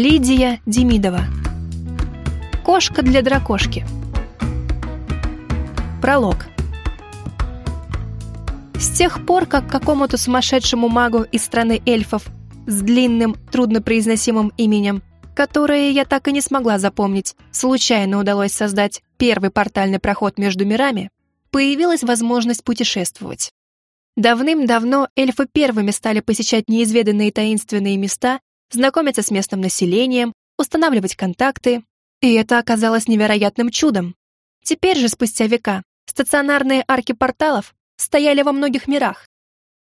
Лидия Демидова. Кошка для дракошки. Пролог. С тех пор, как какому-то сумасшедшему магу из страны эльфов с длинным, труднопроизносимым именем, которое я так и не смогла запомнить, случайно удалось создать первый портальный проход между мирами, появилась возможность путешествовать. Давным-давно эльфы первыми стали посещать неизведанные таинственные места, знакомиться с местным населением, устанавливать контакты, и это оказалось невероятным чудом. Теперь же, спустя века, стационарные арки порталов стояли во многих мирах,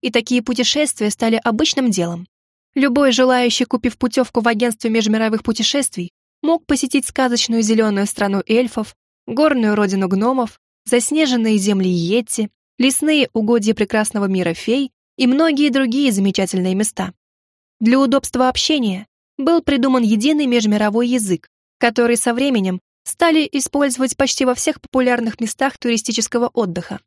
и такие путешествия стали обычным делом. Любой желающий, купив путевку в агентстве межмировых путешествий, мог посетить сказочную зеленую страну эльфов, горную родину гномов, заснеженные земли Йетти, лесные угодья прекрасного мира фей и многие другие замечательные места. Для удобства общения был придуман единый межмировой язык, который со временем стали использовать почти во всех популярных местах туристического отдыха.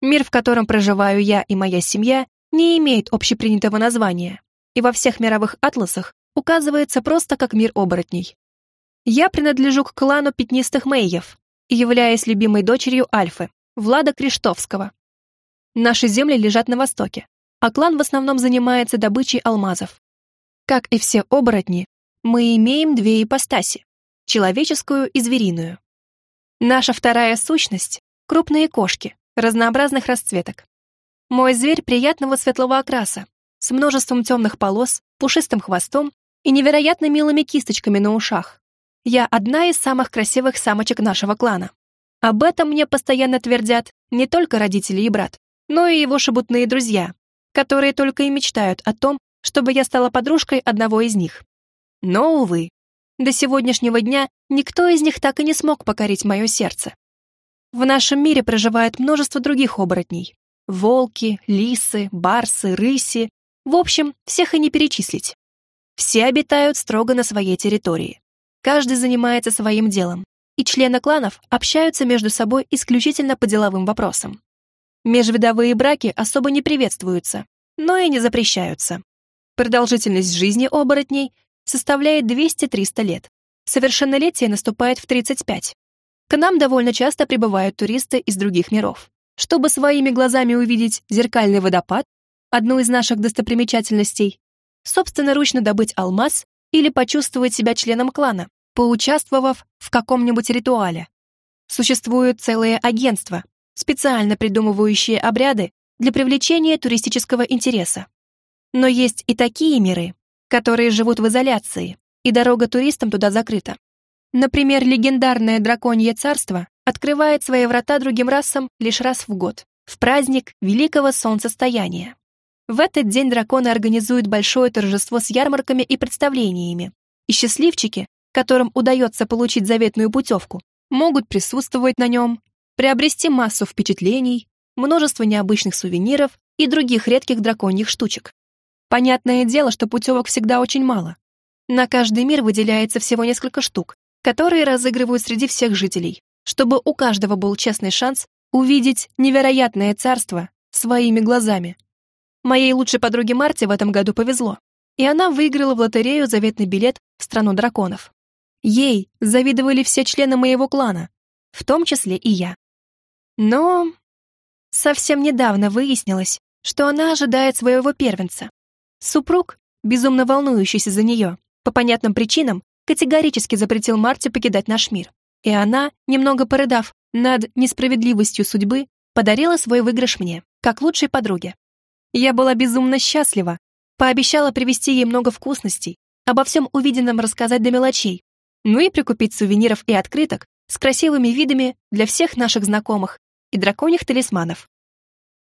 Мир, в котором проживаю я и моя семья, не имеет общепринятого названия, и во всех мировых атласах указывается просто как мир оборотней. Я принадлежу к клану пятнистых мейев и являюсь любимой дочерью Альфы, Влада Криштовского. Наши земли лежат на востоке, а клан в основном занимается добычей алмазов. Как и все оборотни, мы имеем две ипостаси — человеческую и звериную. Наша вторая сущность — крупные кошки, разнообразных расцветок. Мой зверь приятного светлого окраса, с множеством темных полос, пушистым хвостом и невероятно милыми кисточками на ушах. Я одна из самых красивых самочек нашего клана. Об этом мне постоянно твердят не только родители и брат, но и его шебутные друзья, которые только и мечтают о том, чтобы я стала подружкой одного из них. Но, увы, до сегодняшнего дня никто из них так и не смог покорить мое сердце. В нашем мире проживает множество других оборотней. Волки, лисы, барсы, рыси. В общем, всех и не перечислить. Все обитают строго на своей территории. Каждый занимается своим делом, и члены кланов общаются между собой исключительно по деловым вопросам. Межвидовые браки особо не приветствуются, но и не запрещаются. Продолжительность жизни оборотней составляет 200-300 лет. Совершеннолетие наступает в 35. К нам довольно часто прибывают туристы из других миров. Чтобы своими глазами увидеть зеркальный водопад, одну из наших достопримечательностей, собственноручно добыть алмаз или почувствовать себя членом клана, поучаствовав в каком-нибудь ритуале. Существуют целые агентства, специально придумывающие обряды для привлечения туристического интереса. Но есть и такие миры, которые живут в изоляции, и дорога туристам туда закрыта. Например, легендарное драконье царство открывает свои врата другим расам лишь раз в год, в праздник Великого Солнцестояния. В этот день драконы организуют большое торжество с ярмарками и представлениями, и счастливчики, которым удается получить заветную путевку, могут присутствовать на нем приобрести массу впечатлений, множество необычных сувениров и других редких драконьих штучек. Понятное дело, что путевок всегда очень мало. На каждый мир выделяется всего несколько штук, которые разыгрывают среди всех жителей, чтобы у каждого был честный шанс увидеть невероятное царство своими глазами. Моей лучшей подруге Марте в этом году повезло, и она выиграла в лотерею заветный билет в страну драконов. Ей завидовали все члены моего клана, в том числе и я. Но совсем недавно выяснилось, что она ожидает своего первенца. Супруг, безумно волнующийся за нее, по понятным причинам, категорически запретил Марте покидать наш мир. И она, немного порыдав над несправедливостью судьбы, подарила свой выигрыш мне, как лучшей подруге. Я была безумно счастлива, пообещала привезти ей много вкусностей, обо всем увиденном рассказать до мелочей, ну и прикупить сувениров и открыток с красивыми видами для всех наших знакомых и драконьих талисманов.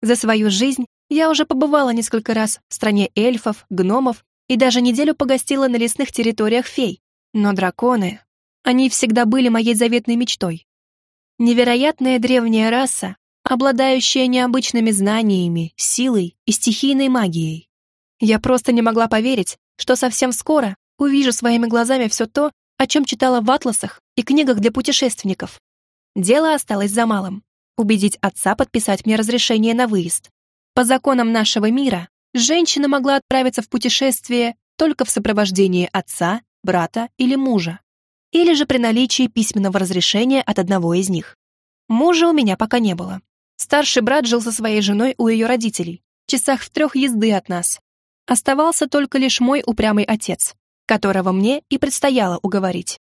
За свою жизнь я уже побывала несколько раз в стране эльфов, гномов и даже неделю погостила на лесных территориях фей. Но драконы, они всегда были моей заветной мечтой. Невероятная древняя раса, обладающая необычными знаниями, силой и стихийной магией. Я просто не могла поверить, что совсем скоро увижу своими глазами все то, о чем читала в атласах и книгах для путешественников. Дело осталось за малым убедить отца подписать мне разрешение на выезд. По законам нашего мира, женщина могла отправиться в путешествие только в сопровождении отца, брата или мужа. Или же при наличии письменного разрешения от одного из них. Мужа у меня пока не было. Старший брат жил со своей женой у ее родителей, часах в трех езды от нас. Оставался только лишь мой упрямый отец, которого мне и предстояло уговорить.